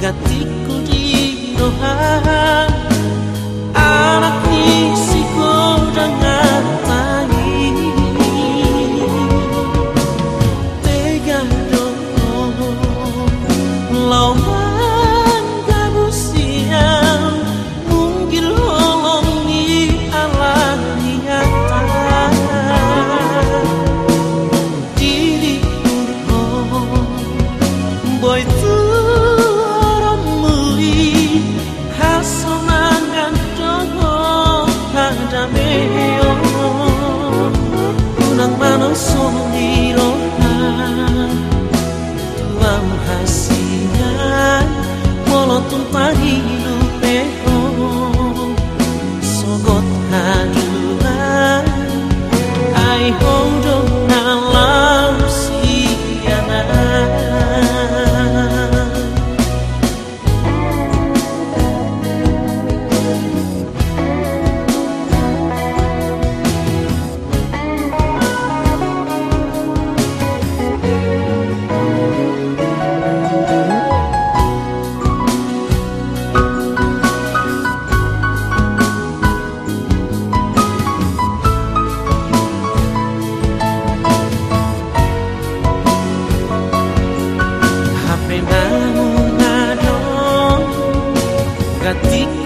Gatiku di doha Anak isiku dengan amén. hati